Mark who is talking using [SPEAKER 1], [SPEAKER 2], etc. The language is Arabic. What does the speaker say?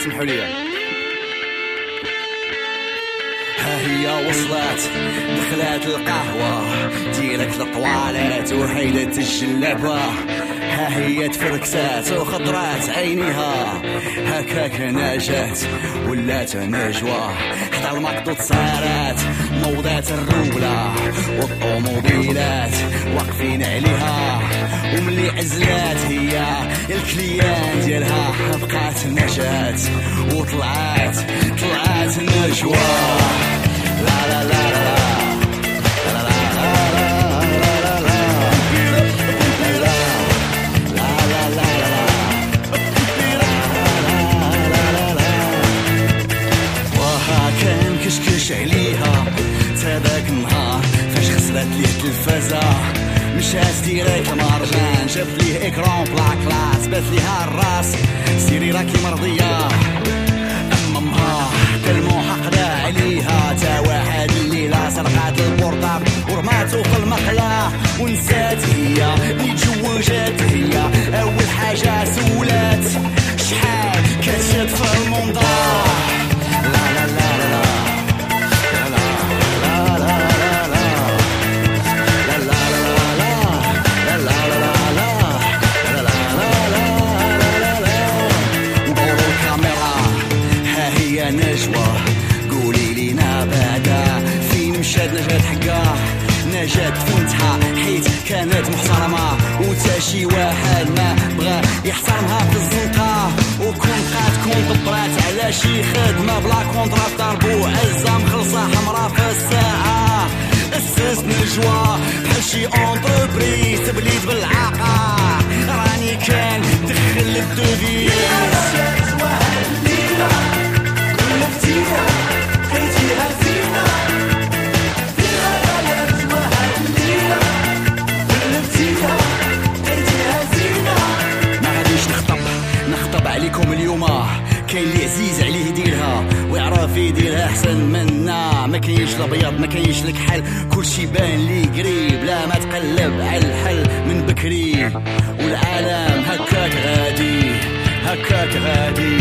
[SPEAKER 1] اسمحوا لي. ها هي وصلت دخلت القهوة. ديرك الطواليت وحيدت الجلابة ها هي تفركسات وخطرات عينيها. هكاك نجات ولات نجوى حدا المقطوط صارت موضات الرولة والطوموبيلات واقفين عليها. وملي عزلات هي الكليان ديالها بقات نجات وطلعت طلعت نجوى. كشكش عليها. تا داك النهار فاش خسرت ليه التلفازة مشات ديريكت مارجان. جابت ليه اكرون بلا كلاس بات ليها الراس. سيري راكي مرضية. هي نجوى. قولي لينا بعدا فين مشات نجاة حقا نجاة فنتها حيت كانت محترمة. وتا شي واحد ما بغى يحترمها في الزنقة. وكون بقات كون دبرات على شي خدمة بلا كونترا ضربو عزة مخلصة حمرا في الساعة. اسس نجوى. بحال شي اونتربريز تبليد بالعاقة. راني كان دخل الدوفيس كاين اللي عزيز عليه يديرها ويعرف يديرها أحسن منا. ما كاينش الابيض ما كاينش الكحل كلشي بان لي قريب لا ما تقلب على الحل من بكري. والعالم هكاك غادي هكاك غادي.